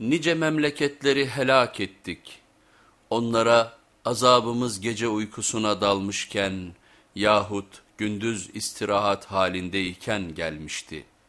Nice memleketleri helak ettik. Onlara azabımız gece uykusuna dalmışken yahut gündüz istirahat halindeyken gelmişti.''